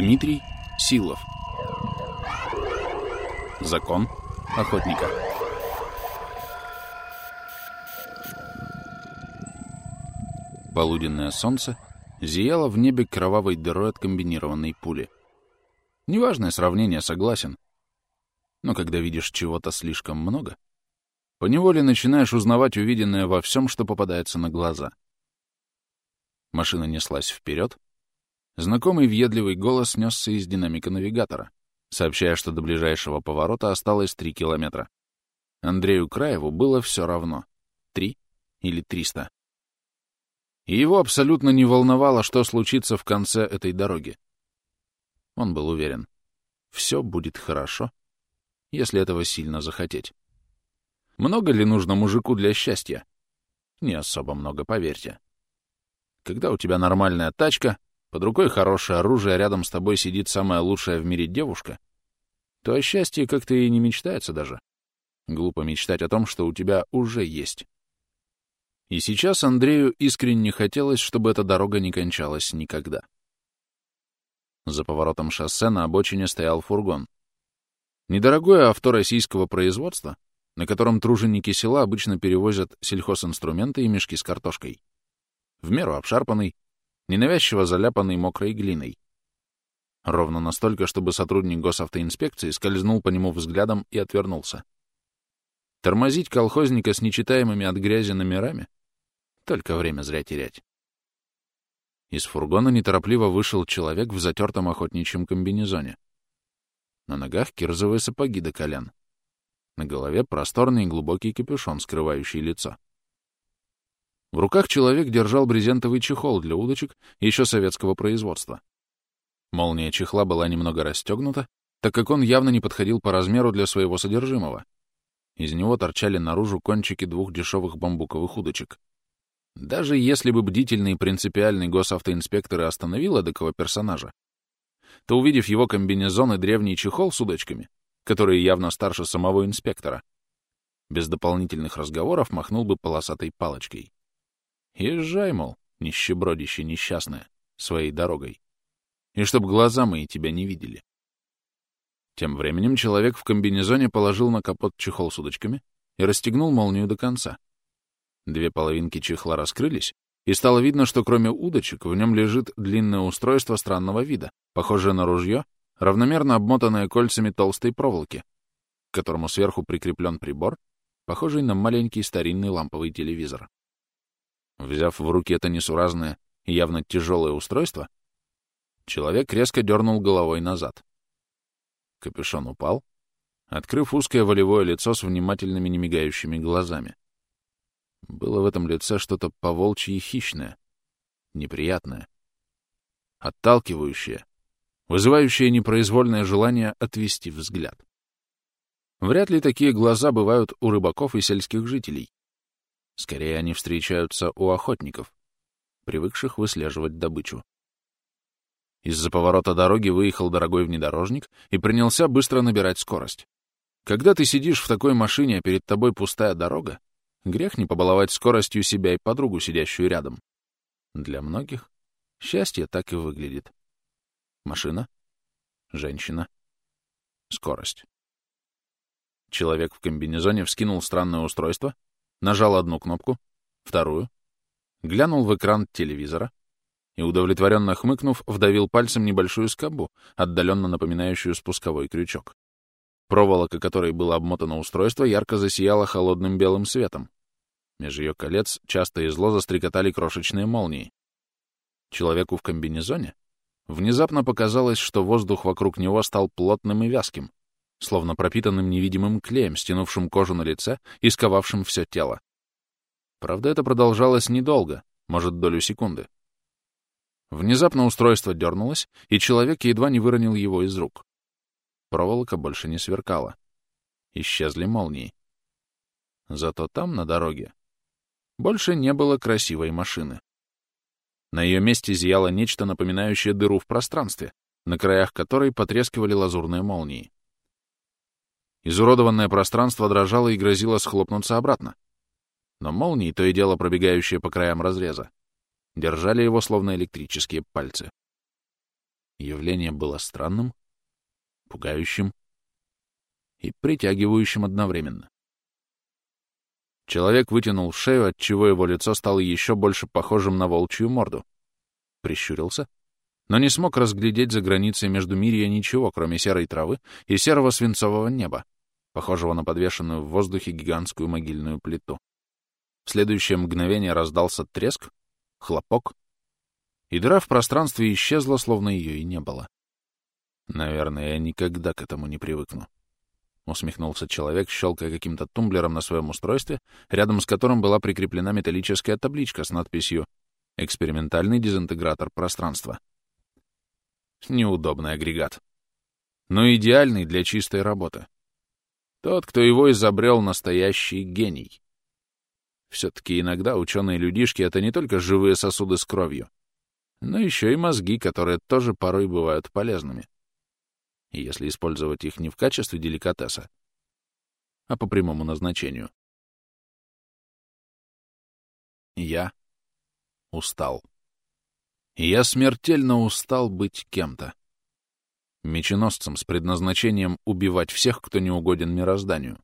Дмитрий Силов. Закон охотника. Полуденное солнце зияло в небе кровавой дырой от комбинированной пули. Неважное сравнение, согласен. Но когда видишь чего-то слишком много, поневоле начинаешь узнавать увиденное во всем, что попадается на глаза. Машина неслась вперед. Знакомый въедливый голос несся из динамика навигатора, сообщая, что до ближайшего поворота осталось три километра. Андрею Краеву было все равно — три или триста. И его абсолютно не волновало, что случится в конце этой дороги. Он был уверен, все будет хорошо, если этого сильно захотеть. Много ли нужно мужику для счастья? Не особо много, поверьте. Когда у тебя нормальная тачка, под рукой хорошее оружие, а рядом с тобой сидит самая лучшая в мире девушка, то о счастье как-то и не мечтается даже. Глупо мечтать о том, что у тебя уже есть. И сейчас Андрею искренне хотелось, чтобы эта дорога не кончалась никогда. За поворотом шоссе на обочине стоял фургон. Недорогое авто российского производства, на котором труженики села обычно перевозят сельхозинструменты и мешки с картошкой. В меру обшарпанный, ненавязчиво заляпанный мокрой глиной. Ровно настолько, чтобы сотрудник госавтоинспекции скользнул по нему взглядом и отвернулся. Тормозить колхозника с нечитаемыми от грязи номерами только время зря терять. Из фургона неторопливо вышел человек в затертом охотничьем комбинезоне. На ногах кирзовые сапоги до колен. На голове просторный и глубокий капюшон, скрывающий лицо. В руках человек держал брезентовый чехол для удочек еще советского производства. Молния чехла была немного расстегнута, так как он явно не подходил по размеру для своего содержимого. Из него торчали наружу кончики двух дешевых бамбуковых удочек. Даже если бы бдительный и принципиальный госавтоинспектор остановил эдакого персонажа, то, увидев его комбинезон и древний чехол с удочками, которые явно старше самого инспектора, без дополнительных разговоров махнул бы полосатой палочкой. Езжай, мол, нищебродище несчастное, своей дорогой. И чтоб глаза мои тебя не видели. Тем временем человек в комбинезоне положил на капот чехол с удочками и расстегнул молнию до конца. Две половинки чехла раскрылись, и стало видно, что кроме удочек в нем лежит длинное устройство странного вида, похожее на ружье, равномерно обмотанное кольцами толстой проволоки, к которому сверху прикреплен прибор, похожий на маленький старинный ламповый телевизор. Взяв в руки это несуразное и явно тяжелое устройство, человек резко дернул головой назад. Капюшон упал, открыв узкое волевое лицо с внимательными немигающими глазами. Было в этом лице что-то поволчье хищное, неприятное, отталкивающее, вызывающее непроизвольное желание отвести взгляд. Вряд ли такие глаза бывают у рыбаков и сельских жителей. Скорее, они встречаются у охотников, привыкших выслеживать добычу. Из-за поворота дороги выехал дорогой внедорожник и принялся быстро набирать скорость. Когда ты сидишь в такой машине, а перед тобой пустая дорога, Грех не побаловать скоростью себя и подругу, сидящую рядом. Для многих счастье так и выглядит. Машина, женщина, скорость. Человек в комбинезоне вскинул странное устройство, нажал одну кнопку, вторую, глянул в экран телевизора и, удовлетворенно хмыкнув, вдавил пальцем небольшую скобу, отдаленно напоминающую спусковой крючок. Проволока, которой было обмотано устройство, ярко засияла холодным белым светом. Меж ее колец часто и зло застрекотали крошечные молнии. Человеку в комбинезоне внезапно показалось, что воздух вокруг него стал плотным и вязким, словно пропитанным невидимым клеем, стянувшим кожу на лице и сковавшим все тело. Правда, это продолжалось недолго, может, долю секунды. Внезапно устройство дернулось, и человек едва не выронил его из рук. Проволока больше не сверкала. Исчезли молнии. Зато там, на дороге, больше не было красивой машины. На ее месте зияло нечто напоминающее дыру в пространстве, на краях которой потрескивали лазурные молнии. Изуродованное пространство дрожало и грозило схлопнуться обратно. Но молнии, то и дело пробегающие по краям разреза, держали его словно электрические пальцы. Явление было странным, пугающим и притягивающим одновременно. Человек вытянул шею, отчего его лицо стало еще больше похожим на волчью морду. Прищурился, но не смог разглядеть за границей между мирья ничего, кроме серой травы и серого свинцового неба, похожего на подвешенную в воздухе гигантскую могильную плиту. В следующее мгновение раздался треск, хлопок, и дыра в пространстве исчезла, словно ее и не было. Наверное, я никогда к этому не привыкну. — усмехнулся человек, щелкая каким-то тумблером на своем устройстве, рядом с которым была прикреплена металлическая табличка с надписью «Экспериментальный дезинтегратор пространства». Неудобный агрегат. Но идеальный для чистой работы. Тот, кто его изобрел, настоящий гений. Все-таки иногда ученые-людишки — это не только живые сосуды с кровью, но еще и мозги, которые тоже порой бывают полезными. Если использовать их не в качестве деликатеса, а по прямому назначению. Я устал. Я смертельно устал быть кем-то. Меченосцем с предназначением убивать всех, кто не угоден мирозданию.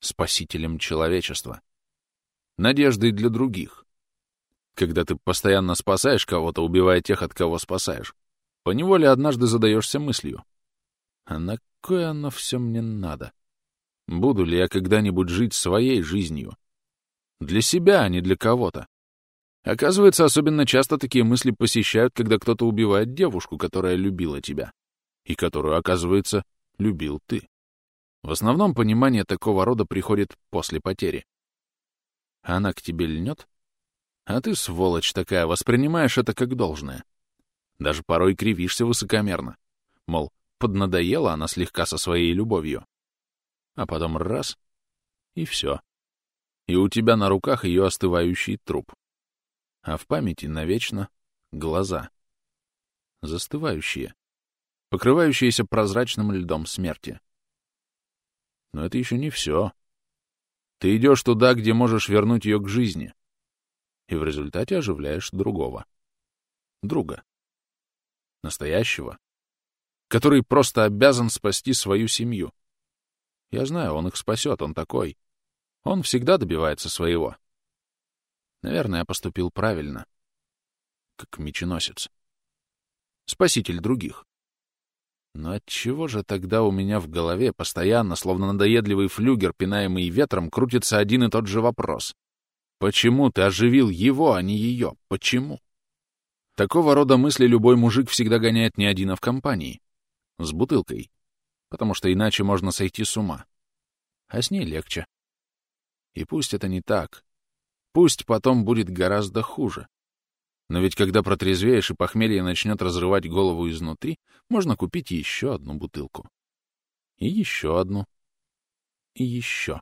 Спасителем человечества. Надеждой для других. Когда ты постоянно спасаешь кого-то, убивая тех, от кого спасаешь, поневоле однажды задаешься мыслью. А на кое оно все мне надо? Буду ли я когда-нибудь жить своей жизнью? Для себя, а не для кого-то. Оказывается, особенно часто такие мысли посещают, когда кто-то убивает девушку, которая любила тебя, и которую, оказывается, любил ты. В основном понимание такого рода приходит после потери. Она к тебе льнет, а ты, сволочь такая, воспринимаешь это как должное. Даже порой кривишься высокомерно. Мол, поднадоела она слегка со своей любовью. А потом раз — и все. И у тебя на руках ее остывающий труп а в памяти навечно глаза. Застывающие, покрывающиеся прозрачным льдом смерти. Но это еще не все. Ты идешь туда, где можешь вернуть ее к жизни, и в результате оживляешь другого. Друга. Настоящего. Который просто обязан спасти свою семью. Я знаю, он их спасет, он такой. Он всегда добивается своего. Наверное, я поступил правильно. Как меченосец. Спаситель других. Но отчего же тогда у меня в голове постоянно, словно надоедливый флюгер, пинаемый ветром, крутится один и тот же вопрос? Почему ты оживил его, а не ее? Почему? Такого рода мысли любой мужик всегда гоняет не один, а в компании. С бутылкой. Потому что иначе можно сойти с ума. А с ней легче. И пусть это не так, Пусть потом будет гораздо хуже. Но ведь когда протрезвеешь и похмелье начнет разрывать голову изнутри, можно купить еще одну бутылку. И еще одну. И еще.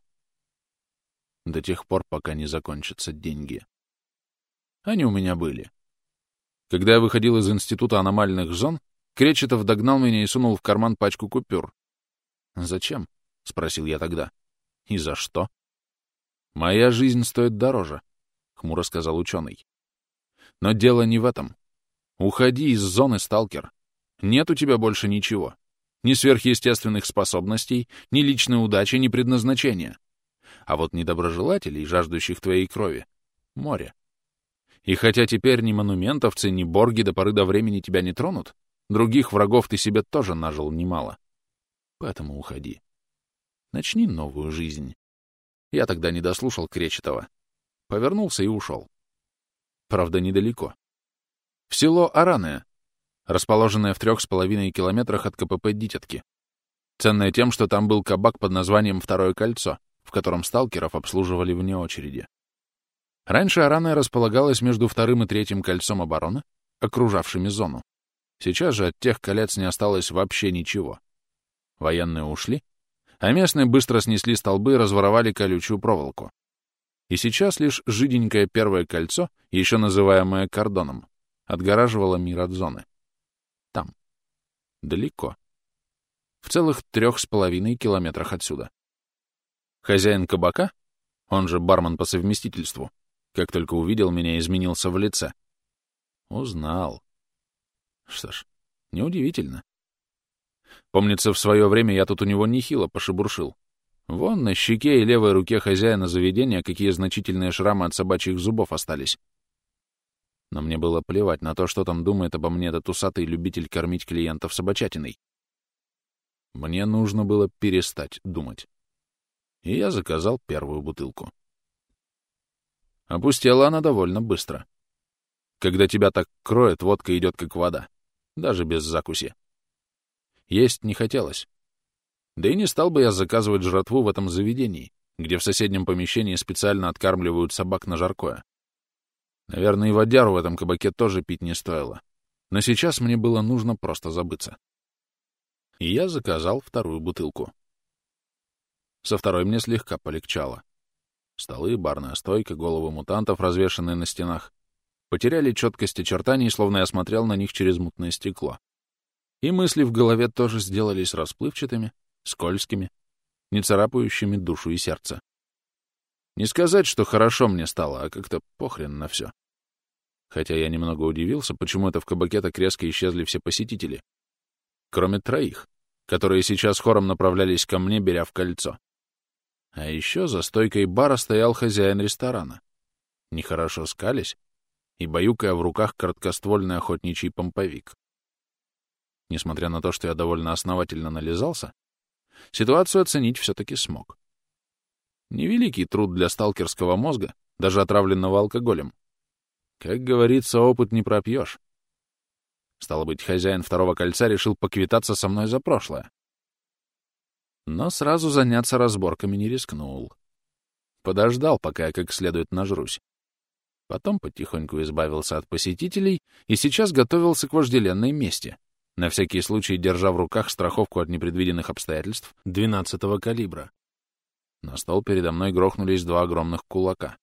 До тех пор, пока не закончатся деньги. Они у меня были. Когда я выходил из Института аномальных зон, Кречетов догнал меня и сунул в карман пачку купюр. «Зачем?» — спросил я тогда. «И за что?» «Моя жизнь стоит дороже», — хмуро сказал ученый. «Но дело не в этом. Уходи из зоны, сталкер. Нет у тебя больше ничего. Ни сверхъестественных способностей, ни личной удачи, ни предназначения. А вот недоброжелателей, жаждущих твоей крови, — море. И хотя теперь ни монументовцы, ни борги до поры до времени тебя не тронут, других врагов ты себе тоже нажил немало. Поэтому уходи. Начни новую жизнь. Я тогда не дослушал Кречетова. Повернулся и ушел. Правда, недалеко. В село Араное, расположенное в трех с половиной километрах от КПП Дитятки. Ценное тем, что там был кабак под названием «Второе кольцо», в котором сталкеров обслуживали вне очереди. Раньше Араная располагалась между вторым и третьим кольцом обороны, окружавшими зону. Сейчас же от тех колец не осталось вообще ничего. Военные ушли, а местные быстро снесли столбы и разворовали колючую проволоку. И сейчас лишь жиденькое первое кольцо, еще называемое кордоном, отгораживало мир от зоны. Там. Далеко. В целых трех с половиной километрах отсюда. Хозяин кабака, он же бармен по совместительству, как только увидел меня, изменился в лице. Узнал. Что ж, Неудивительно. Помнится, в свое время я тут у него нехило пошебуршил. Вон на щеке и левой руке хозяина заведения какие значительные шрамы от собачьих зубов остались. Но мне было плевать на то, что там думает обо мне этот усатый любитель кормить клиентов собачатиной. Мне нужно было перестать думать. И я заказал первую бутылку. Опустела она довольно быстро. Когда тебя так кроет, водка идет как вода, даже без закуси. Есть не хотелось. Да и не стал бы я заказывать жратву в этом заведении, где в соседнем помещении специально откармливают собак на жаркое. Наверное, и водяру в этом кабаке тоже пить не стоило. Но сейчас мне было нужно просто забыться. И я заказал вторую бутылку. Со второй мне слегка полегчало. Столы, барная стойка, головы мутантов, развешанные на стенах, потеряли четкость очертаний, словно я смотрел на них через мутное стекло. И мысли в голове тоже сделались расплывчатыми, скользкими, не царапающими душу и сердце. Не сказать, что хорошо мне стало, а как-то похрен на все. Хотя я немного удивился, почему это в кабаке так резко исчезли все посетители. Кроме троих, которые сейчас хором направлялись ко мне, беря в кольцо. А еще за стойкой бара стоял хозяин ресторана. Нехорошо скались и баюкая в руках короткоствольный охотничий помповик. Несмотря на то, что я довольно основательно нализался, ситуацию оценить все-таки смог. Невеликий труд для сталкерского мозга, даже отравленного алкоголем. Как говорится, опыт не пропьешь. Стало быть, хозяин второго кольца решил поквитаться со мной за прошлое. Но сразу заняться разборками не рискнул. Подождал, пока я как следует нажрусь. Потом потихоньку избавился от посетителей и сейчас готовился к вожделенной мести, на всякий случай держа в руках страховку от непредвиденных обстоятельств 12-го калибра. На стол передо мной грохнулись два огромных кулака.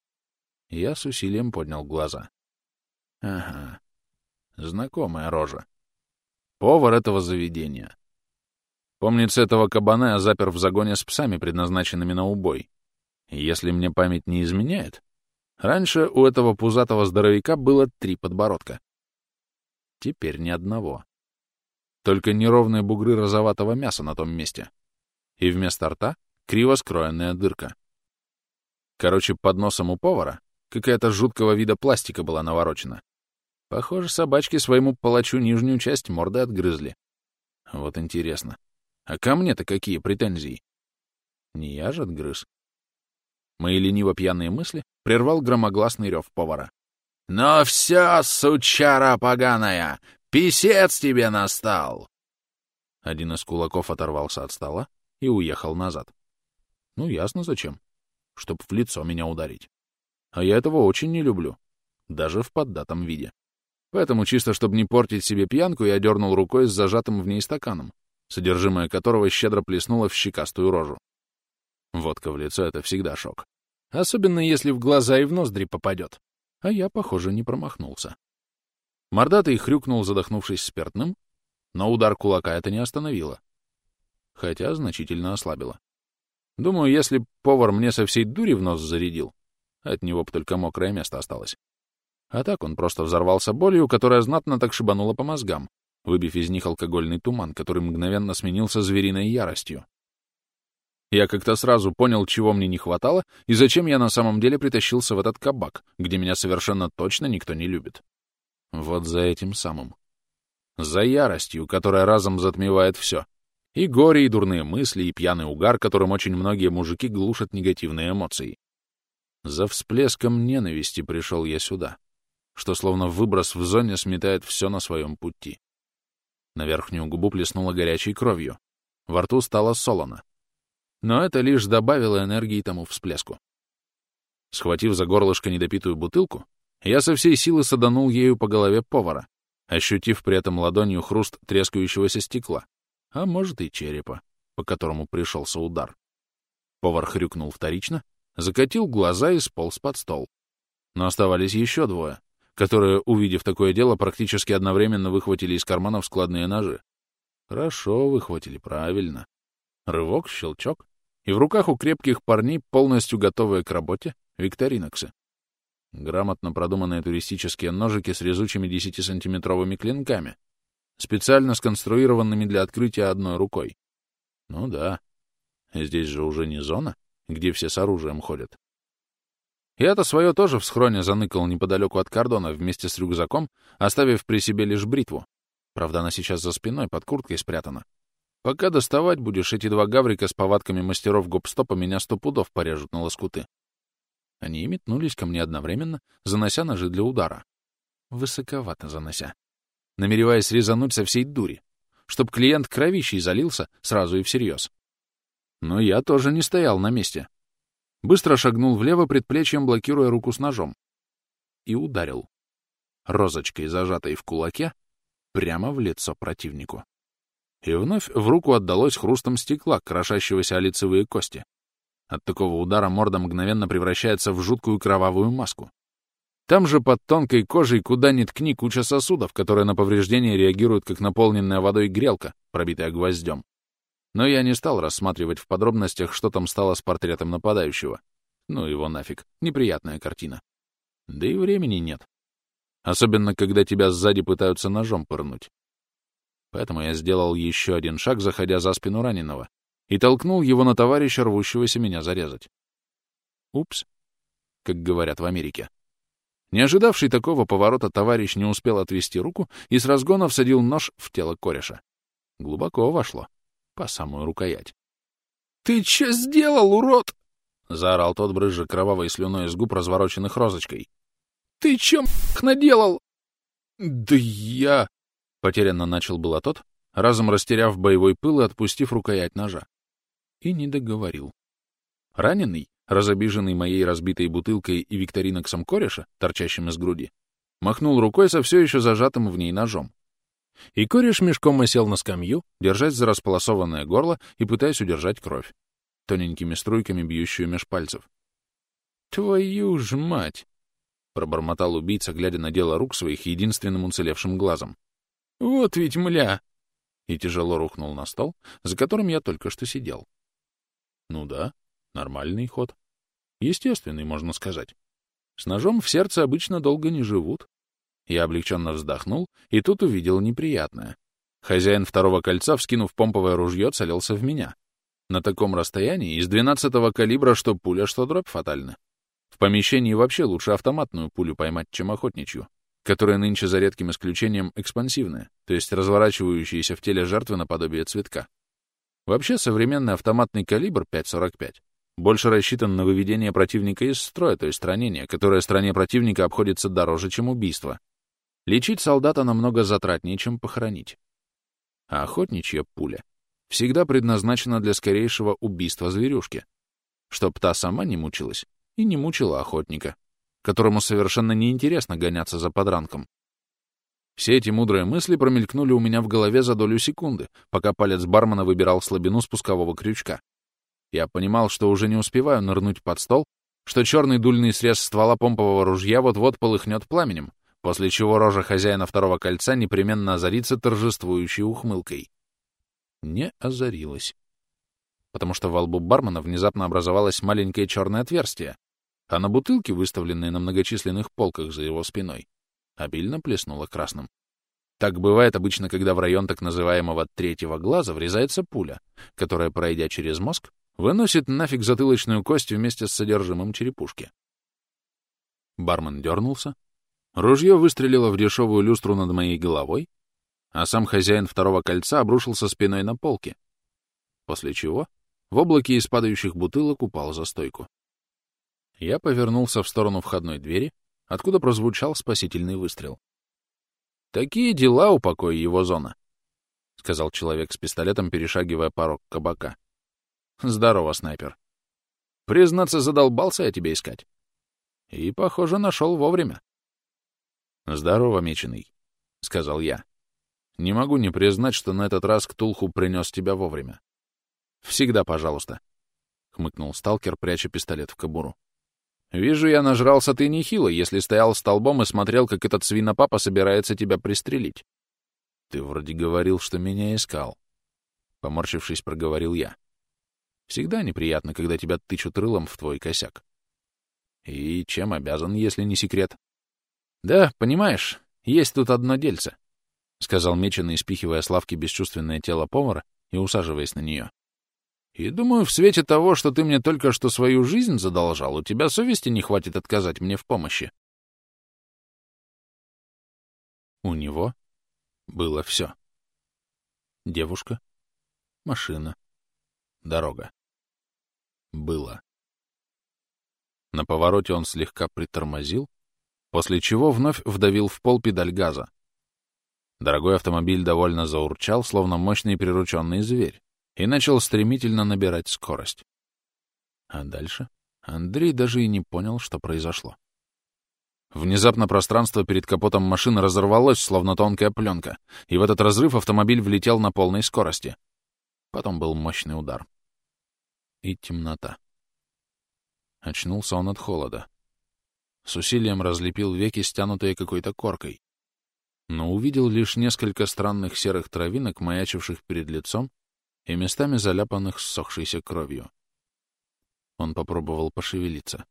Я с усилием поднял глаза. Ага, знакомая рожа. Повар этого заведения. Помнится, этого кабана я запер в загоне с псами, предназначенными на убой. И если мне память не изменяет, раньше у этого пузатого здоровяка было три подбородка. Теперь ни одного. Только неровные бугры розоватого мяса на том месте. И вместо рта — криво скроенная дырка. Короче, под носом у повара какая-то жуткого вида пластика была наворочена. Похоже, собачки своему палачу нижнюю часть морды отгрызли. Вот интересно. А ко мне-то какие претензии? Не я же отгрыз. Мои лениво пьяные мысли прервал громогласный рев повара. «Ну все, сучара поганая! Писец тебе настал!» Один из кулаков оторвался от стола и уехал назад. Ну, ясно зачем. Чтоб в лицо меня ударить. А я этого очень не люблю. Даже в поддатом виде. Поэтому чисто, чтобы не портить себе пьянку, я дернул рукой с зажатым в ней стаканом, содержимое которого щедро плеснуло в щекастую рожу. Водка в лицо — это всегда шок. Особенно если в глаза и в ноздри попадет. А я, похоже, не промахнулся. Мордатый хрюкнул, задохнувшись спиртным, но удар кулака это не остановило. Хотя значительно ослабило. Думаю, если повар мне со всей дури в нос зарядил, от него бы только мокрое место осталось. А так он просто взорвался болью, которая знатно так шибанула по мозгам, выбив из них алкогольный туман, который мгновенно сменился звериной яростью. Я как-то сразу понял, чего мне не хватало и зачем я на самом деле притащился в этот кабак, где меня совершенно точно никто не любит. Вот за этим самым. За яростью, которая разом затмевает все. И горе, и дурные мысли, и пьяный угар, которым очень многие мужики глушат негативные эмоции. За всплеском ненависти пришел я сюда, что словно выброс в зоне сметает все на своем пути. На верхнюю губу плеснула горячей кровью. Во рту стало солоно. Но это лишь добавило энергии тому всплеску. Схватив за горлышко недопитую бутылку, я со всей силы саданул ею по голове повара, ощутив при этом ладонью хруст трескающегося стекла, а может и черепа, по которому пришелся удар. Повар хрюкнул вторично, закатил глаза и сполз под стол. Но оставались еще двое, которые, увидев такое дело, практически одновременно выхватили из карманов складные ножи. Хорошо выхватили, правильно. Рывок, щелчок, и в руках у крепких парней, полностью готовые к работе, викториноксы. Грамотно продуманные туристические ножики с резучими 10-сантиметровыми клинками, специально сконструированными для открытия одной рукой. Ну да, здесь же уже не зона, где все с оружием ходят. Я-то свое тоже в схроне заныкал неподалеку от кордона вместе с рюкзаком, оставив при себе лишь бритву. Правда, она сейчас за спиной, под курткой спрятана. Пока доставать будешь, эти два гаврика с повадками мастеров гоп-стопа меня сто пудов порежут на лоскуты. Они метнулись ко мне одновременно, занося ножи для удара. Высоковато занося. Намереваясь резануть со всей дури, чтоб клиент кровищей залился сразу и всерьез. Но я тоже не стоял на месте. Быстро шагнул влево, предплечьем блокируя руку с ножом. И ударил. Розочкой, зажатой в кулаке, прямо в лицо противнику. И вновь в руку отдалось хрустом стекла, крошащегося о лицевые кости. От такого удара морда мгновенно превращается в жуткую кровавую маску. Там же под тонкой кожей, куда ни ткни, куча сосудов, которые на повреждения реагируют как наполненная водой грелка, пробитая гвоздем. Но я не стал рассматривать в подробностях, что там стало с портретом нападающего. Ну его нафиг, неприятная картина. Да и времени нет. Особенно, когда тебя сзади пытаются ножом пырнуть. Поэтому я сделал еще один шаг, заходя за спину раненого, и толкнул его на товарища, рвущегося меня зарезать. Упс, как говорят в Америке. Не ожидавший такого поворота товарищ не успел отвести руку и с разгона всадил нож в тело кореша. Глубоко вошло, по самую рукоять. «Ты чё сделал, урод?» — заорал тот, брызжа кровавой слюной из губ, развороченных розочкой. «Ты чё, наделал?» «Да я...» — потерянно начал было тот, разом растеряв боевой пыл и отпустив рукоять ножа. И не договорил. Раненый, разобиженный моей разбитой бутылкой и викториноксом кореша, торчащим из груди, махнул рукой со все еще зажатым в ней ножом. И кореш мешком осел на скамью, держась за располосованное горло и пытаясь удержать кровь, тоненькими струйками бьющую меж пальцев. «Твою ж мать!» — пробормотал убийца, глядя на дело рук своих единственным уцелевшим глазом. «Вот ведь мля!» И тяжело рухнул на стол, за которым я только что сидел. Ну да, нормальный ход. Естественный, можно сказать. С ножом в сердце обычно долго не живут. Я облегченно вздохнул, и тут увидел неприятное. Хозяин второго кольца, вскинув помповое ружье, целился в меня. На таком расстоянии, из двенадцатого калибра, что пуля, что дробь фатальна. В помещении вообще лучше автоматную пулю поймать, чем охотничью, которая нынче за редким исключением экспансивная, то есть разворачивающаяся в теле жертвы наподобие цветка. Вообще современный автоматный калибр 5.45 больше рассчитан на выведение противника из строя, то есть ранение, которое стране противника обходится дороже, чем убийство. Лечить солдата намного затратнее, чем похоронить. А охотничья пуля всегда предназначена для скорейшего убийства зверюшки, чтоб та сама не мучилась и не мучила охотника, которому совершенно неинтересно гоняться за подранком. Все эти мудрые мысли промелькнули у меня в голове за долю секунды, пока палец бармена выбирал слабину спускового крючка. Я понимал, что уже не успеваю нырнуть под стол, что черный дульный срез ствола помпового ружья вот-вот полыхнет пламенем, после чего рожа хозяина второго кольца непременно озарится торжествующей ухмылкой. Не озарилась. Потому что во лбу бармена внезапно образовалось маленькое черное отверстие, а на бутылке, выставленные на многочисленных полках за его спиной, обильно плеснуло красным. Так бывает обычно, когда в район так называемого третьего глаза врезается пуля, которая, пройдя через мозг, выносит нафиг затылочную кость вместе с содержимым черепушки. Бармен дернулся, ружье выстрелило в дешевую люстру над моей головой, а сам хозяин второго кольца обрушился спиной на полке, после чего в облаке из падающих бутылок упал за стойку. Я повернулся в сторону входной двери, откуда прозвучал спасительный выстрел. «Такие дела, упокой его зона», — сказал человек с пистолетом, перешагивая порог кабака. «Здорово, снайпер. Признаться, задолбался я тебя искать. И, похоже, нашел вовремя». «Здорово, меченый», — сказал я. «Не могу не признать, что на этот раз Ктулху принес тебя вовремя». «Всегда пожалуйста», — хмыкнул сталкер, пряча пистолет в кобуру. Вижу, я нажрался ты нехило, если стоял столбом и смотрел, как этот свинопапа собирается тебя пристрелить. Ты вроде говорил, что меня искал. Поморщившись, проговорил я. Всегда неприятно, когда тебя тычут рылом в твой косяк. И чем обязан, если не секрет? Да, понимаешь, есть тут одно дельце. сказал Меченый, спихивая с лавки бесчувственное тело повара и усаживаясь на нее. И думаю, в свете того, что ты мне только что свою жизнь задолжал, у тебя совести не хватит отказать мне в помощи. У него было все. Девушка, машина, дорога. Было. На повороте он слегка притормозил, после чего вновь вдавил в пол педаль газа. Дорогой автомобиль довольно заурчал, словно мощный прирученный зверь, и начал стремительно набирать скорость. А дальше Андрей даже и не понял, что произошло. Внезапно пространство перед капотом машины разорвалось, словно тонкая пленка, и в этот разрыв автомобиль влетел на полной скорости. Потом был мощный удар. И темнота. Очнулся он от холода. С усилием разлепил веки, стянутые какой-то коркой. Но увидел лишь несколько странных серых травинок, маячивших перед лицом и местами заляпанных ссохшейся кровью. Он попробовал пошевелиться.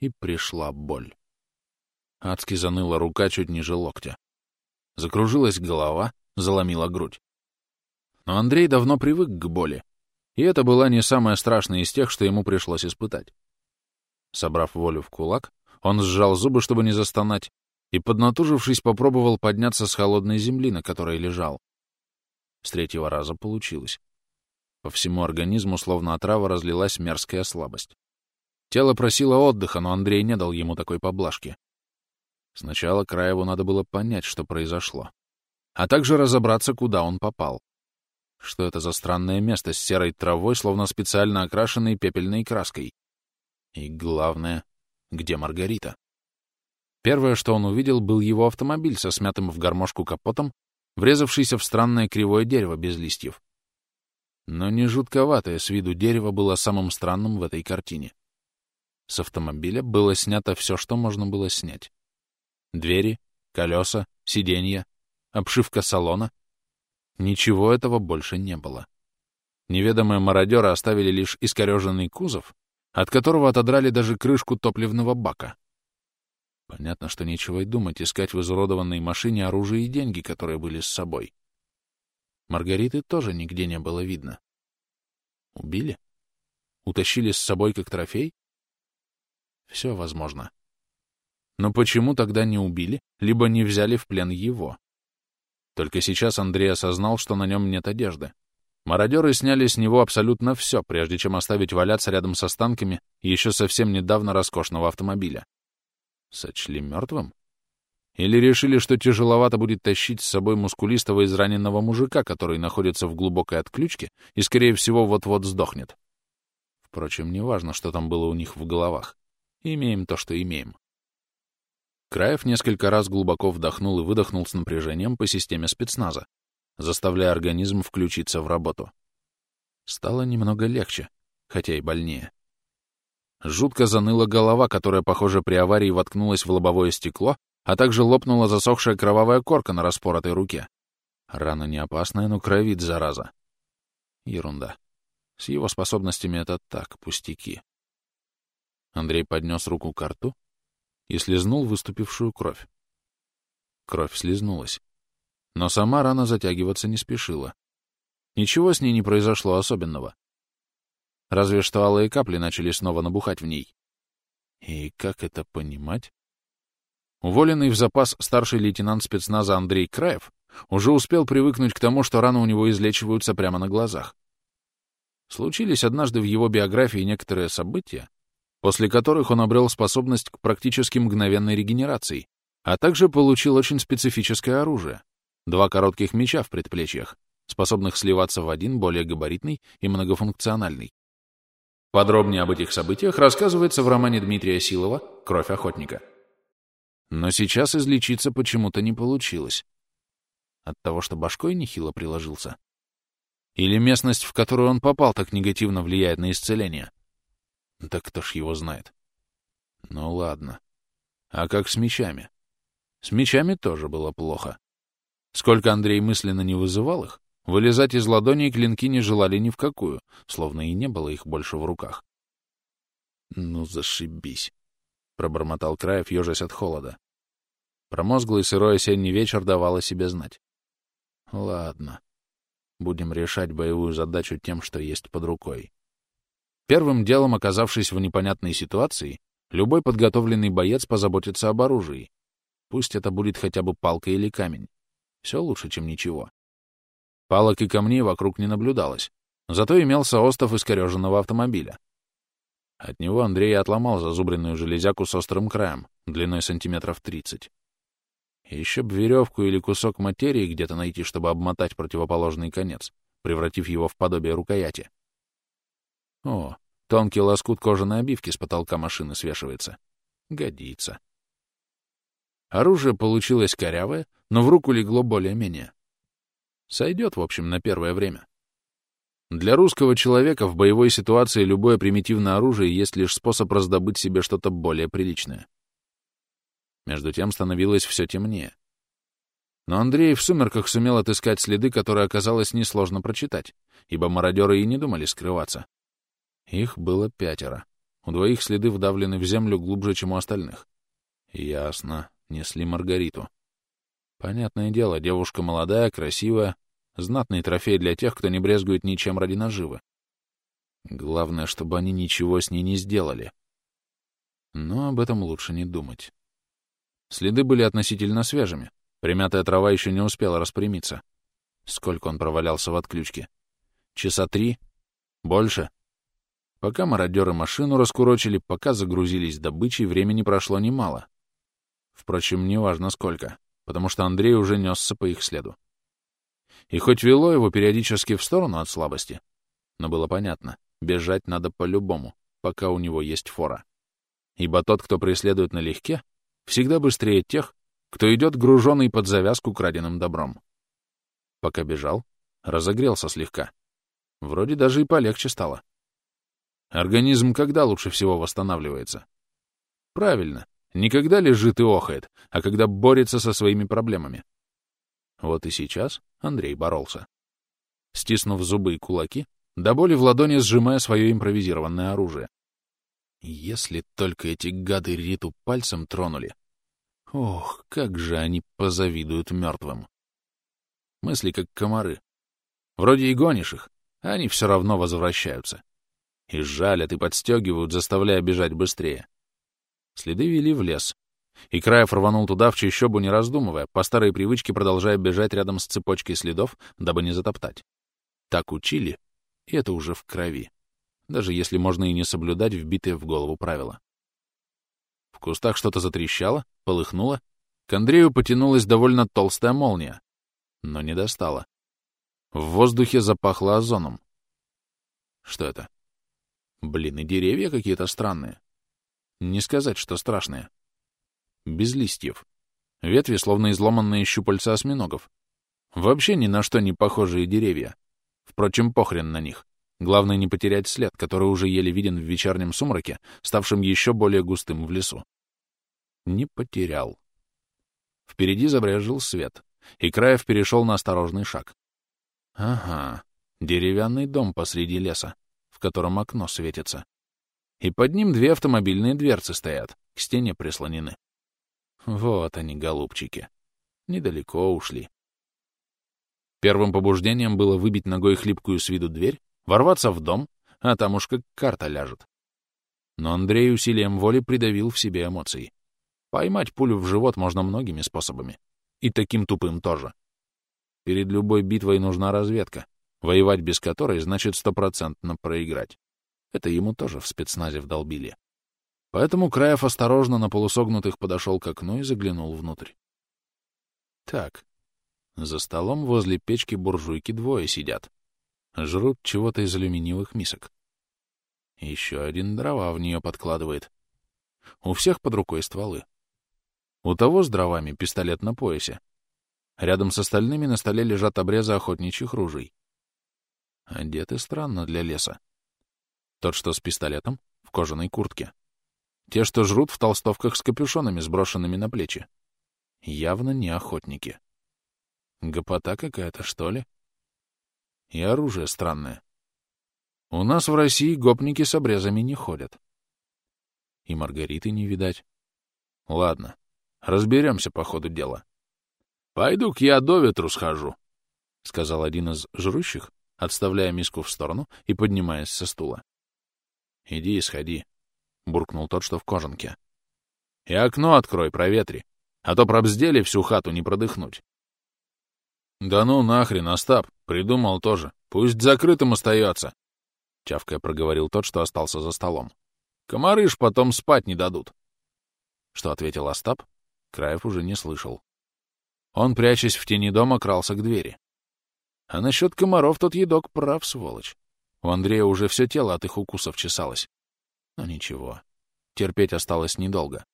И пришла боль. Адски заныла рука чуть ниже локтя. Закружилась голова, заломила грудь. Но Андрей давно привык к боли, и это была не самая страшная из тех, что ему пришлось испытать. Собрав волю в кулак, он сжал зубы, чтобы не застонать, и, поднатужившись, попробовал подняться с холодной земли, на которой лежал. С третьего раза получилось. По всему организму, словно отрава, разлилась мерзкая слабость. Тело просило отдыха, но Андрей не дал ему такой поблажки. Сначала Краеву надо было понять, что произошло, а также разобраться, куда он попал. Что это за странное место с серой травой, словно специально окрашенной пепельной краской? И главное, где Маргарита? Первое, что он увидел, был его автомобиль со смятым в гармошку капотом, врезавшийся в странное кривое дерево без листьев. Но не жутковатое с виду дерево было самым странным в этой картине. С автомобиля было снято все, что можно было снять. Двери, колеса, сиденья, обшивка салона, Ничего этого больше не было. Неведомые мародеры оставили лишь искореженный кузов, от которого отодрали даже крышку топливного бака. Понятно, что нечего и думать искать в изуродованной машине оружие и деньги, которые были с собой. Маргариты тоже нигде не было видно. Убили? Утащили с собой как трофей? Все возможно. Но почему тогда не убили, либо не взяли в плен его? Только сейчас Андрей осознал, что на нем нет одежды. Мародеры сняли с него абсолютно все, прежде чем оставить валяться рядом с останками еще совсем недавно роскошного автомобиля. Сочли мертвым? Или решили, что тяжеловато будет тащить с собой мускулистого израненного мужика, который находится в глубокой отключке и, скорее всего, вот-вот сдохнет? Впрочем, неважно, что там было у них в головах. Имеем то, что имеем. Краев несколько раз глубоко вдохнул и выдохнул с напряжением по системе спецназа, заставляя организм включиться в работу. Стало немного легче, хотя и больнее. Жутко заныла голова, которая, похоже, при аварии воткнулась в лобовое стекло, а также лопнула засохшая кровавая корка на распоротой руке. Рана не опасная, но кровит, зараза. Ерунда. С его способностями это так, пустяки. Андрей поднес руку к рту и слезнул выступившую кровь. Кровь слезнулась. Но сама рана затягиваться не спешила. Ничего с ней не произошло особенного. Разве что алые капли начали снова набухать в ней. И как это понимать? Уволенный в запас старший лейтенант спецназа Андрей Краев уже успел привыкнуть к тому, что раны у него излечиваются прямо на глазах. Случились однажды в его биографии некоторые события, после которых он обрел способность к практически мгновенной регенерации, а также получил очень специфическое оружие — два коротких меча в предплечьях, способных сливаться в один более габаритный и многофункциональный. Подробнее об этих событиях рассказывается в романе Дмитрия Силова «Кровь охотника». Но сейчас излечиться почему-то не получилось. От того, что башкой нехило приложился. Или местность, в которую он попал, так негативно влияет на исцеление. Да кто ж его знает. Ну ладно. А как с мечами? С мечами тоже было плохо. Сколько Андрей мысленно не вызывал их, вылезать из ладоней клинки не желали ни в какую, словно и не было их больше в руках. «Ну, зашибись!» — пробормотал Краев, ежась от холода. Промозглый сырой осенний вечер давал о себе знать. Ладно. Будем решать боевую задачу тем, что есть под рукой. Первым делом, оказавшись в непонятной ситуации, любой подготовленный боец позаботится об оружии. Пусть это будет хотя бы палка или камень. Все лучше, чем ничего. Палок и камней вокруг не наблюдалось, зато имелся остов искореженного автомобиля. От него Андрей отломал зазубренную железяку с острым краем, длиной сантиметров тридцать. Еще б веревку или кусок материи где-то найти, чтобы обмотать противоположный конец, превратив его в подобие рукояти. О, тонкий лоскут кожаной обивки с потолка машины свешивается. Годится. Оружие получилось корявое, но в руку легло более-менее. Сойдет, в общем, на первое время. Для русского человека в боевой ситуации любое примитивное оружие есть лишь способ раздобыть себе что-то более приличное. Между тем становилось все темнее. Но Андрей в сумерках сумел отыскать следы, которые оказалось несложно прочитать, ибо мародеры и не думали скрываться. Их было пятеро. У двоих следы вдавлены в землю глубже, чем у остальных. Ясно, несли Маргариту. Понятное дело, девушка молодая, красивая, знатный трофей для тех, кто не брезгует ничем ради наживы. Главное, чтобы они ничего с ней не сделали. Но об этом лучше не думать. Следы были относительно свежими. Примятая трава еще не успела распрямиться. Сколько он провалялся в отключке? Часа три? Больше? Пока мародеры машину раскурочили, пока загрузились добычей, времени прошло немало. Впрочем, неважно сколько, потому что Андрей уже несся по их следу. И хоть вело его периодически в сторону от слабости, но было понятно, бежать надо по-любому, пока у него есть фора. Ибо тот, кто преследует налегке, всегда быстрее тех, кто идет груженный под завязку краденым добром. Пока бежал, разогрелся слегка. Вроде даже и полегче стало. Организм когда лучше всего восстанавливается? Правильно, не когда лежит и охает, а когда борется со своими проблемами. Вот и сейчас Андрей боролся. Стиснув зубы и кулаки, до боли в ладони сжимая свое импровизированное оружие. Если только эти гады Риту пальцем тронули. Ох, как же они позавидуют мертвым. Мысли как комары. Вроде и гонишь их, а они все равно возвращаются. И жалят, и подстегивают, заставляя бежать быстрее. Следы вели в лес. И Краев рванул туда, в чащобу, не раздумывая, по старой привычке продолжая бежать рядом с цепочкой следов, дабы не затоптать. Так учили, и это уже в крови даже если можно и не соблюдать вбитые в голову правила. В кустах что-то затрещало, полыхнуло. К Андрею потянулась довольно толстая молния, но не достала. В воздухе запахло озоном. Что это? Блин, и деревья какие-то странные. Не сказать, что страшные. Без листьев. Ветви, словно изломанные щупальца осьминогов. Вообще ни на что не похожие деревья. Впрочем, похрен на них. Главное не потерять след, который уже еле виден в вечернем сумраке, ставшем еще более густым в лесу. Не потерял. Впереди забрежил свет, и Краев перешел на осторожный шаг. Ага, деревянный дом посреди леса, в котором окно светится. И под ним две автомобильные дверцы стоят, к стене прислонены. Вот они, голубчики. Недалеко ушли. Первым побуждением было выбить ногой хлипкую с виду дверь ворваться в дом, а там уж как карта ляжет. Но Андрей усилием воли придавил в себе эмоции. Поймать пулю в живот можно многими способами. И таким тупым тоже. Перед любой битвой нужна разведка, воевать без которой значит стопроцентно проиграть. Это ему тоже в спецназе вдолбили. Поэтому Краев осторожно на полусогнутых подошел к окну и заглянул внутрь. Так, за столом возле печки буржуйки двое сидят. Жрут чего-то из алюминиевых мисок. Еще один дрова в нее подкладывает. У всех под рукой стволы. У того с дровами пистолет на поясе. Рядом с остальными на столе лежат обрезы охотничьих ружей. Одеты странно для леса. Тот, что с пистолетом, в кожаной куртке. Те, что жрут в толстовках с капюшонами, сброшенными на плечи. Явно не охотники. Гопота какая-то, что ли? И оружие странное. У нас в России гопники с обрезами не ходят. И Маргариты не видать. Ладно, Разберемся по ходу дела. Пойду-ка я до ветру схожу, — сказал один из жрущих, отставляя миску в сторону и поднимаясь со стула. — Иди и сходи, — буркнул тот, что в кожанке. — И окно открой, проветри, а то пробздели всю хату не продыхнуть. — Да ну нахрен, Остап, придумал тоже. Пусть закрытым остается, — чавкая проговорил тот, что остался за столом. — Комары ж потом спать не дадут. Что ответил Остап, Краев уже не слышал. Он, прячась в тени дома, крался к двери. А насчет комаров тот едок прав, сволочь. У Андрея уже все тело от их укусов чесалось. Но ничего, терпеть осталось недолго.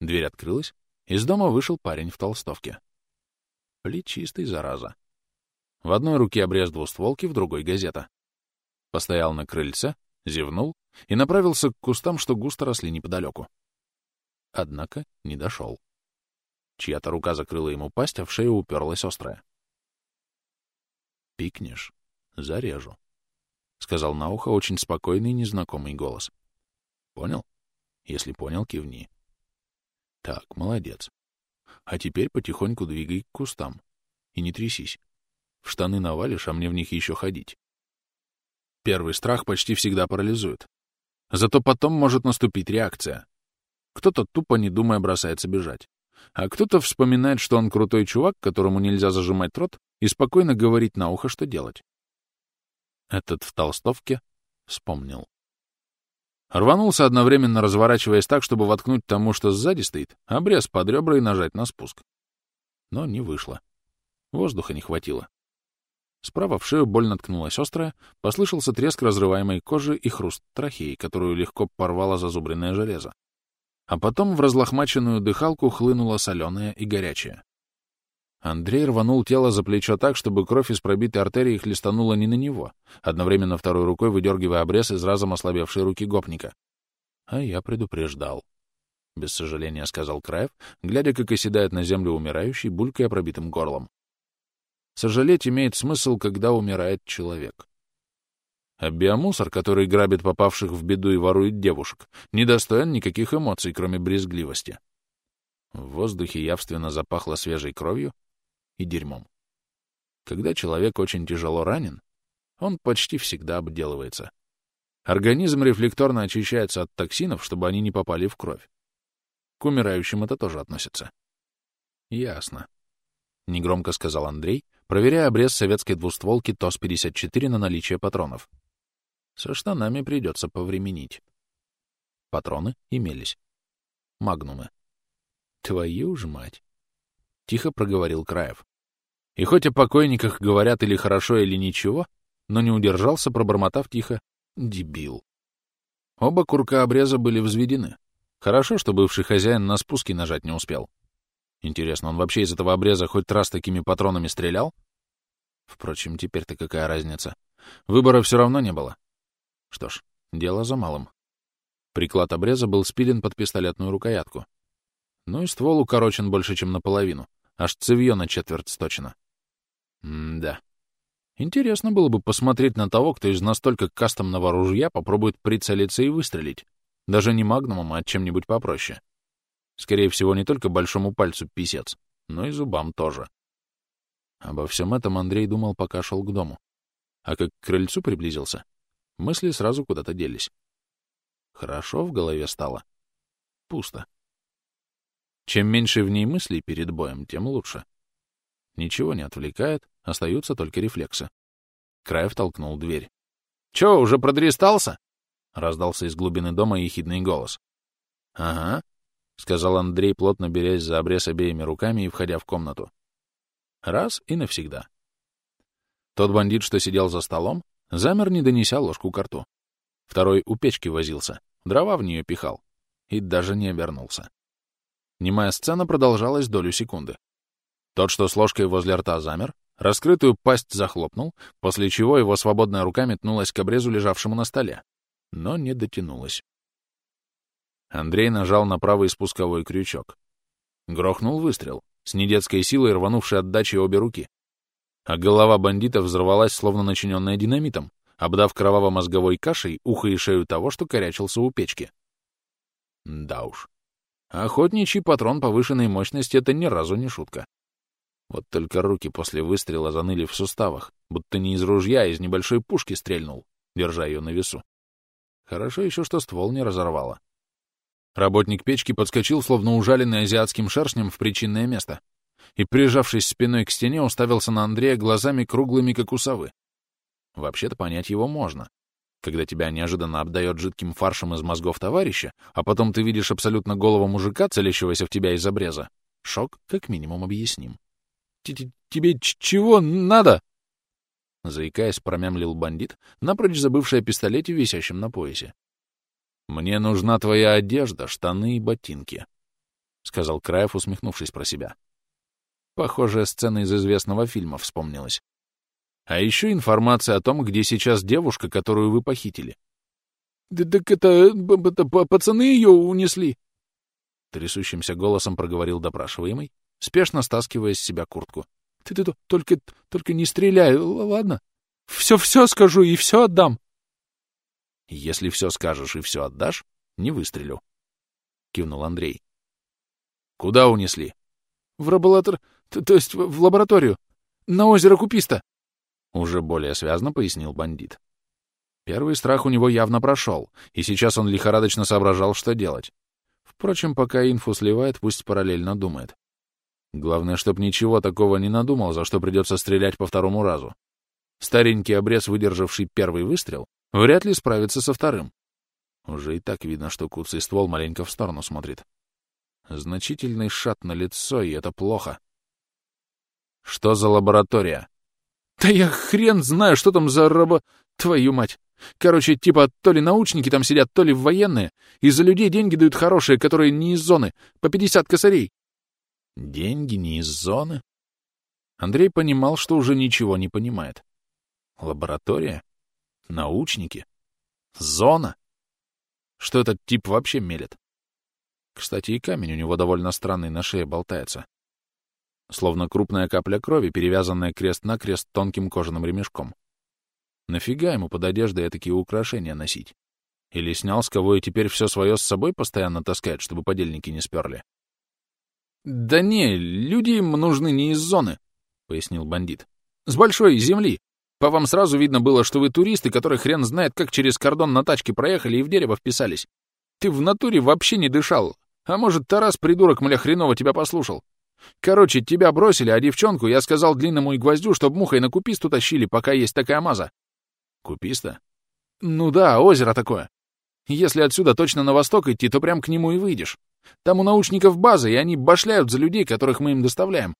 Дверь открылась, из дома вышел парень в толстовке. Плечистый, зараза. В одной руке обрез двустволки, в другой — газета. Постоял на крыльце, зевнул и направился к кустам, что густо росли неподалеку. Однако не дошел. Чья-то рука закрыла ему пасть, а в шею уперлась острая. «Пикнешь — зарежу», — сказал на ухо очень спокойный незнакомый голос. «Понял? Если понял, кивни». «Так, молодец. А теперь потихоньку двигай к кустам. И не трясись. В штаны навалишь, а мне в них еще ходить. Первый страх почти всегда парализует. Зато потом может наступить реакция. Кто-то тупо не думая бросается бежать. А кто-то вспоминает, что он крутой чувак, которому нельзя зажимать рот, и спокойно говорить на ухо, что делать. Этот в толстовке вспомнил. Рванулся одновременно, разворачиваясь так, чтобы воткнуть тому, что сзади стоит, обрез под ребра и нажать на спуск. Но не вышло. Воздуха не хватило. Справа в шею больно ткнулась острая, послышался треск разрываемой кожи и хруст трахеи, которую легко порвало зазубренное железо. А потом в разлохмаченную дыхалку хлынуло соленое и горячее. Андрей рванул тело за плечо так, чтобы кровь из пробитой артерии хлестанула не на него, одновременно второй рукой выдергивая обрез из разом ослабевшей руки гопника. А я предупреждал. Без сожаления сказал Краев, глядя, как оседает на землю умирающий, булькая пробитым горлом. Сожалеть имеет смысл, когда умирает человек. А биомусор, который грабит попавших в беду и ворует девушек, не достоин никаких эмоций, кроме брезгливости. В воздухе явственно запахло свежей кровью, и дерьмом. Когда человек очень тяжело ранен, он почти всегда обделывается. Организм рефлекторно очищается от токсинов, чтобы они не попали в кровь. К умирающим это тоже относится. Ясно. Негромко сказал Андрей, проверяя обрез советской двустволки ТОС-54 на наличие патронов. Со штанами придется повременить. Патроны имелись. Магнумы. Твою ж мать! Тихо проговорил Краев. И хоть о покойниках говорят или хорошо, или ничего, но не удержался, пробормотав тихо «дебил». Оба курка обреза были взведены. Хорошо, что бывший хозяин на спуске нажать не успел. Интересно, он вообще из этого обреза хоть раз такими патронами стрелял? Впрочем, теперь-то какая разница? Выбора все равно не было. Что ж, дело за малым. Приклад обреза был спилен под пистолетную рукоятку. Ну и ствол укорочен больше, чем наполовину. Аж цевьё на четверть сточено. М-да. Интересно было бы посмотреть на того, кто из настолько кастомного ружья попробует прицелиться и выстрелить. Даже не магнумом, а чем-нибудь попроще. Скорее всего, не только большому пальцу писец, но и зубам тоже. Обо всем этом Андрей думал, пока шел к дому. А как к крыльцу приблизился, мысли сразу куда-то делись. Хорошо в голове стало. Пусто. Чем меньше в ней мыслей перед боем, тем лучше. Ничего не отвлекает, остаются только рефлексы. Краев толкнул дверь. — Чё, уже продристался? — раздался из глубины дома ехидный голос. — Ага, — сказал Андрей, плотно берясь за обрез обеими руками и входя в комнату. Раз и навсегда. Тот бандит, что сидел за столом, замер, не донеся ложку к рту. Второй у печки возился, дрова в нее пихал и даже не обернулся. Немая сцена продолжалась долю секунды. Тот, что с ложкой возле рта замер, раскрытую пасть захлопнул, после чего его свободная рука метнулась к обрезу, лежавшему на столе, но не дотянулась. Андрей нажал на правый спусковой крючок. Грохнул выстрел, с недетской силой рванувший от дачи обе руки. А голова бандита взорвалась, словно начиненная динамитом, обдав кроваво-мозговой кашей ухо и шею того, что корячился у печки. Да уж. Охотничий патрон повышенной мощности — это ни разу не шутка. Вот только руки после выстрела заныли в суставах, будто не из ружья, а из небольшой пушки стрельнул, держа ее на весу. Хорошо еще, что ствол не разорвало. Работник печки подскочил, словно ужаленный азиатским шершнем, в причинное место, и, прижавшись спиной к стене, уставился на Андрея глазами круглыми, как у совы. Вообще-то понять его можно. Когда тебя неожиданно обдает жидким фаршем из мозгов товарища, а потом ты видишь абсолютно голого мужика, целящегося в тебя из обреза, шок как минимум объясним. «Тебе чего надо?» Заикаясь, промямлил бандит, напрочь забывший о пистолете, висящем на поясе. «Мне нужна твоя одежда, штаны и ботинки», — сказал Краев, усмехнувшись про себя. Похожая сцена из известного фильма вспомнилась. А еще информация о том, где сейчас девушка, которую вы похитили. «Да так это... это пацаны ее унесли!» Трясущимся голосом проговорил допрашиваемый, спешно стаскивая с себя куртку. «Ты, ты только, только не стреляй, ладно? Все-все скажу и все отдам!» «Если все скажешь и все отдашь, не выстрелю», — кивнул Андрей. «Куда унесли?» «В лаборатор... То, то есть в лабораторию. На озеро Куписта». Уже более связно пояснил бандит. Первый страх у него явно прошел, и сейчас он лихорадочно соображал, что делать. Впрочем, пока инфу сливает, пусть параллельно думает. Главное, чтоб ничего такого не надумал, за что придется стрелять по второму разу. Старенький обрез, выдержавший первый выстрел, вряд ли справится со вторым. Уже и так видно, что куцый ствол маленько в сторону смотрит. Значительный шат на лицо, и это плохо. Что за лаборатория? Да я хрен знаю, что там за рабо... Твою мать! Короче, типа, то ли научники там сидят, то ли военные, и за людей деньги дают хорошие, которые не из зоны, по 50 косарей. Деньги не из зоны? Андрей понимал, что уже ничего не понимает. Лаборатория? Научники? Зона? Что этот тип вообще мелет? Кстати, и камень у него довольно странный на шее болтается словно крупная капля крови, перевязанная крест-накрест тонким кожаным ремешком. Нафига ему под одеждой такие украшения носить? Или снял с кого и теперь все свое с собой постоянно таскает, чтобы подельники не сперли? «Да не, люди им нужны не из зоны», — пояснил бандит. «С большой земли. По вам сразу видно было, что вы туристы, которые хрен знает, как через кордон на тачке проехали и в дерево вписались. Ты в натуре вообще не дышал. А может, Тарас, придурок, мля, хреново тебя послушал. Короче, тебя бросили, а девчонку я сказал длинному и гвоздю, чтоб мухой на куписту тащили, пока есть такая маза. Куписта? Ну да, озеро такое. Если отсюда точно на восток идти, то прям к нему и выйдешь. Там у научников база, и они башляют за людей, которых мы им доставляем.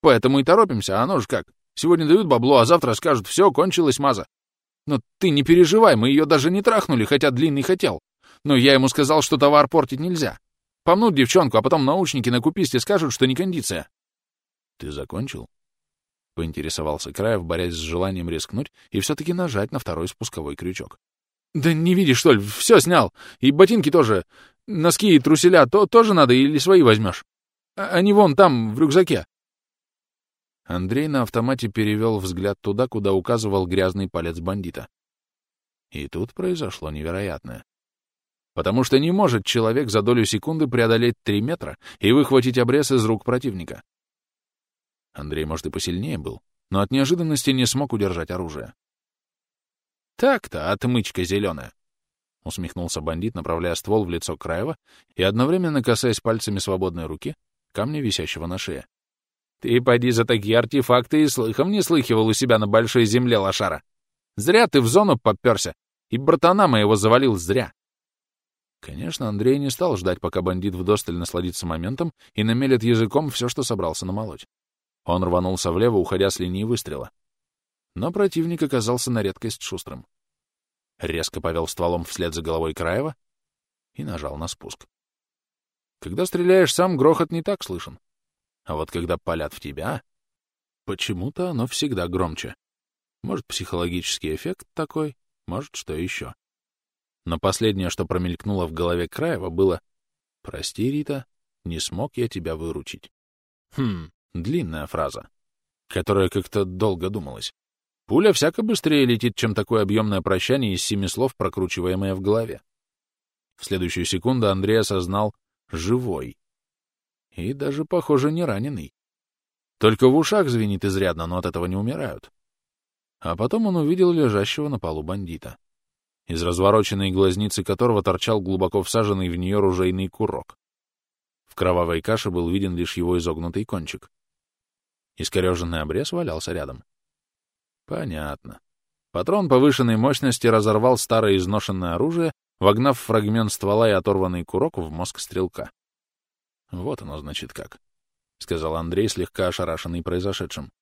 Поэтому и торопимся, а оно же как. Сегодня дают бабло, а завтра скажут, все, кончилась маза. Но ты не переживай, мы ее даже не трахнули, хотя длинный хотел. Но я ему сказал, что товар портить нельзя. Помнут девчонку, а потом научники на куписте скажут, что не кондиция. — Ты закончил? — поинтересовался Краев, борясь с желанием рискнуть и все-таки нажать на второй спусковой крючок. — Да не видишь, что ли? Все снял. И ботинки тоже. Носки и труселя то тоже надо или свои возьмешь? А они вон там, в рюкзаке. Андрей на автомате перевел взгляд туда, куда указывал грязный палец бандита. И тут произошло невероятное потому что не может человек за долю секунды преодолеть три метра и выхватить обрез из рук противника. Андрей, может, и посильнее был, но от неожиданности не смог удержать оружие. «Так-то, отмычка зеленая!» — усмехнулся бандит, направляя ствол в лицо Краева и одновременно касаясь пальцами свободной руки камня, висящего на шее. «Ты поди за такие артефакты и слыхом не слыхивал у себя на большой земле, лошара! Зря ты в зону попёрся, и братана моего завалил зря!» Конечно, Андрей не стал ждать, пока бандит вдосталь насладится моментом и намелет языком все, что собрался намолоть. Он рванулся влево, уходя с линии выстрела. Но противник оказался на редкость шустрым. Резко повел стволом вслед за головой Краева и нажал на спуск. Когда стреляешь сам, грохот не так слышен. А вот когда палят в тебя, почему-то оно всегда громче. Может, психологический эффект такой, может, что еще. Но последнее, что промелькнуло в голове Краева, было «Прости, Рита, не смог я тебя выручить». Хм, длинная фраза, которая как-то долго думалась. Пуля всяко быстрее летит, чем такое объемное прощание из семи слов, прокручиваемое в голове. В следующую секунду Андрей осознал, живой. И даже, похоже, не раненый. Только в ушах звенит изрядно, но от этого не умирают. А потом он увидел лежащего на полу бандита, из развороченной глазницы которого торчал глубоко всаженный в нее ружейный курок. В кровавой каше был виден лишь его изогнутый кончик. Искореженный обрез валялся рядом. Понятно. Патрон повышенной мощности разорвал старое изношенное оружие, вогнав фрагмент ствола и оторванный курок в мозг стрелка. Вот оно, значит, как, — сказал Андрей, слегка ошарашенный произошедшим.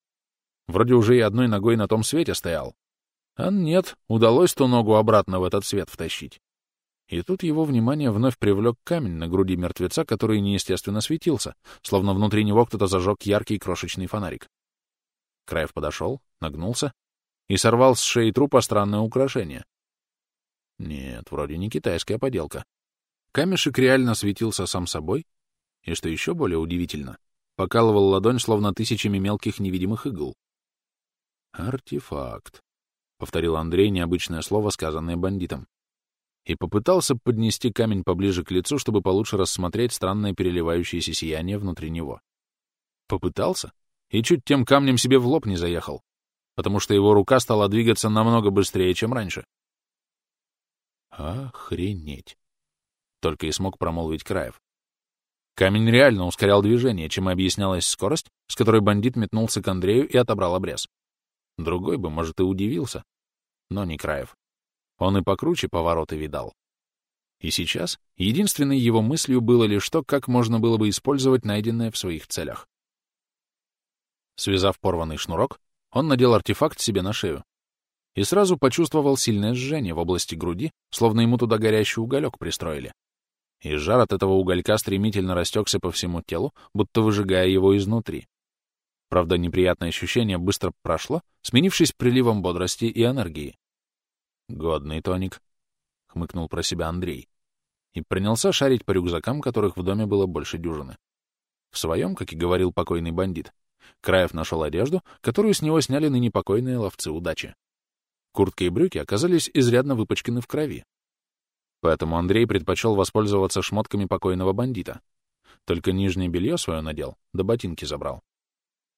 Вроде уже и одной ногой на том свете стоял. А нет, удалось ту ногу обратно в этот свет втащить. И тут его внимание вновь привлек камень на груди мертвеца, который неестественно светился, словно внутри него кто-то зажег яркий крошечный фонарик. Краев подошел, нагнулся и сорвал с шеи трупа странное украшение. Нет, вроде не китайская поделка. Камешек реально светился сам собой, и, что еще более удивительно, покалывал ладонь словно тысячами мелких невидимых игл. «Артефакт», — повторил Андрей необычное слово, сказанное бандитом и попытался поднести камень поближе к лицу, чтобы получше рассмотреть странное переливающееся сияние внутри него. Попытался и чуть тем камнем себе в лоб не заехал, потому что его рука стала двигаться намного быстрее, чем раньше. «Охренеть!» — только и смог промолвить Краев. Камень реально ускорял движение, чем и объяснялась скорость, с которой бандит метнулся к Андрею и отобрал обрез. Другой бы, может, и удивился, но не Краев. Он и покруче повороты видал. И сейчас единственной его мыслью было лишь то, как можно было бы использовать найденное в своих целях. Связав порванный шнурок, он надел артефакт себе на шею и сразу почувствовал сильное жжение в области груди, словно ему туда горящий уголек пристроили. И жар от этого уголька стремительно растекся по всему телу, будто выжигая его изнутри. Правда, неприятное ощущение быстро прошло, сменившись приливом бодрости и энергии. «Годный тоник», — хмыкнул про себя Андрей. И принялся шарить по рюкзакам, которых в доме было больше дюжины. В своем, как и говорил покойный бандит, Краев нашел одежду, которую с него сняли ныне покойные ловцы удачи. Куртка и брюки оказались изрядно выпачканы в крови. Поэтому Андрей предпочел воспользоваться шмотками покойного бандита. Только нижнее белье свое надел, да ботинки забрал.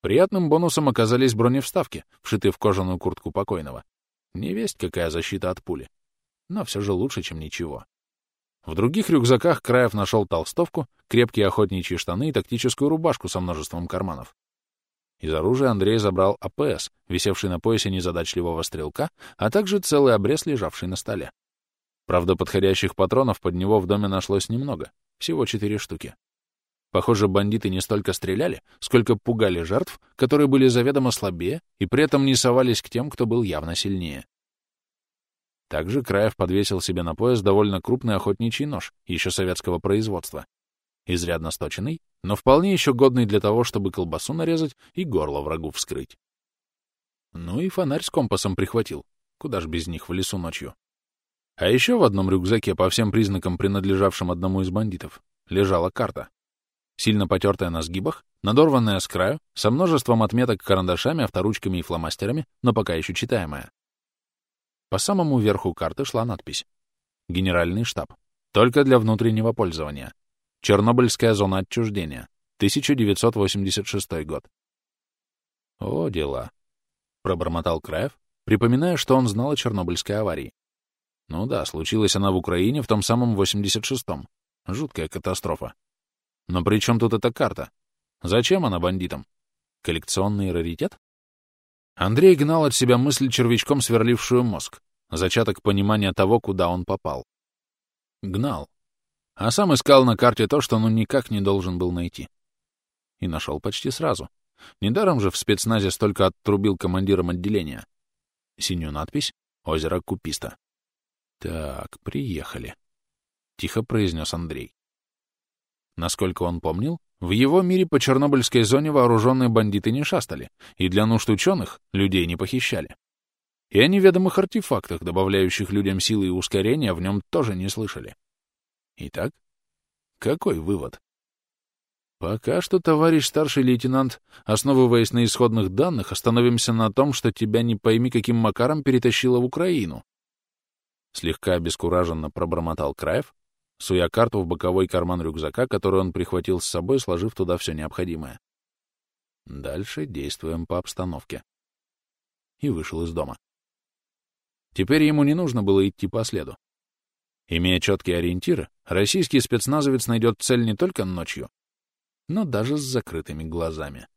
Приятным бонусом оказались броневставки, вшитые в кожаную куртку покойного. Не весть какая защита от пули. Но все же лучше, чем ничего. В других рюкзаках Краев нашел толстовку, крепкие охотничьи штаны и тактическую рубашку со множеством карманов. Из оружия Андрей забрал АПС, висевший на поясе незадачливого стрелка, а также целый обрез, лежавший на столе. Правда, подходящих патронов под него в доме нашлось немного, всего четыре штуки. Похоже, бандиты не столько стреляли, сколько пугали жертв, которые были заведомо слабее и при этом не совались к тем, кто был явно сильнее. Также Краев подвесил себе на пояс довольно крупный охотничий нож, еще советского производства. Изрядно сточенный, но вполне еще годный для того, чтобы колбасу нарезать и горло врагу вскрыть. Ну и фонарь с компасом прихватил. Куда ж без них в лесу ночью. А еще в одном рюкзаке, по всем признакам принадлежавшим одному из бандитов, лежала карта сильно потертая на сгибах, надорванная с краю, со множеством отметок карандашами, авторучками и фломастерами, но пока еще читаемая. По самому верху карты шла надпись «Генеральный штаб. Только для внутреннего пользования. Чернобыльская зона отчуждения. 1986 год». «О, дела», — пробормотал Краев, припоминая, что он знал о Чернобыльской аварии. Ну да, случилась она в Украине в том самом 86-м. Жуткая катастрофа. Но при чем тут эта карта? Зачем она бандитам? Коллекционный раритет? Андрей гнал от себя мысль червячком, сверлившую мозг, зачаток понимания того, куда он попал. Гнал. А сам искал на карте то, что ну никак не должен был найти. И нашел почти сразу. Недаром же в спецназе столько оттрубил командиром отделения. Синюю надпись «Озеро Куписта». «Так, приехали», — тихо произнес Андрей. Насколько он помнил, в его мире по Чернобыльской зоне вооруженные бандиты не шастали, и для нужд ученых людей не похищали. И о неведомых артефактах, добавляющих людям силы и ускорения, в нем тоже не слышали. Итак, какой вывод? Пока что, товарищ старший лейтенант, основываясь на исходных данных, остановимся на том, что тебя не пойми каким макаром перетащило в Украину. Слегка обескураженно пробормотал Краев, суя карту в боковой карман рюкзака, который он прихватил с собой, сложив туда все необходимое. Дальше действуем по обстановке. И вышел из дома. Теперь ему не нужно было идти по следу. Имея четкие ориентиры, российский спецназовец найдет цель не только ночью, но даже с закрытыми глазами.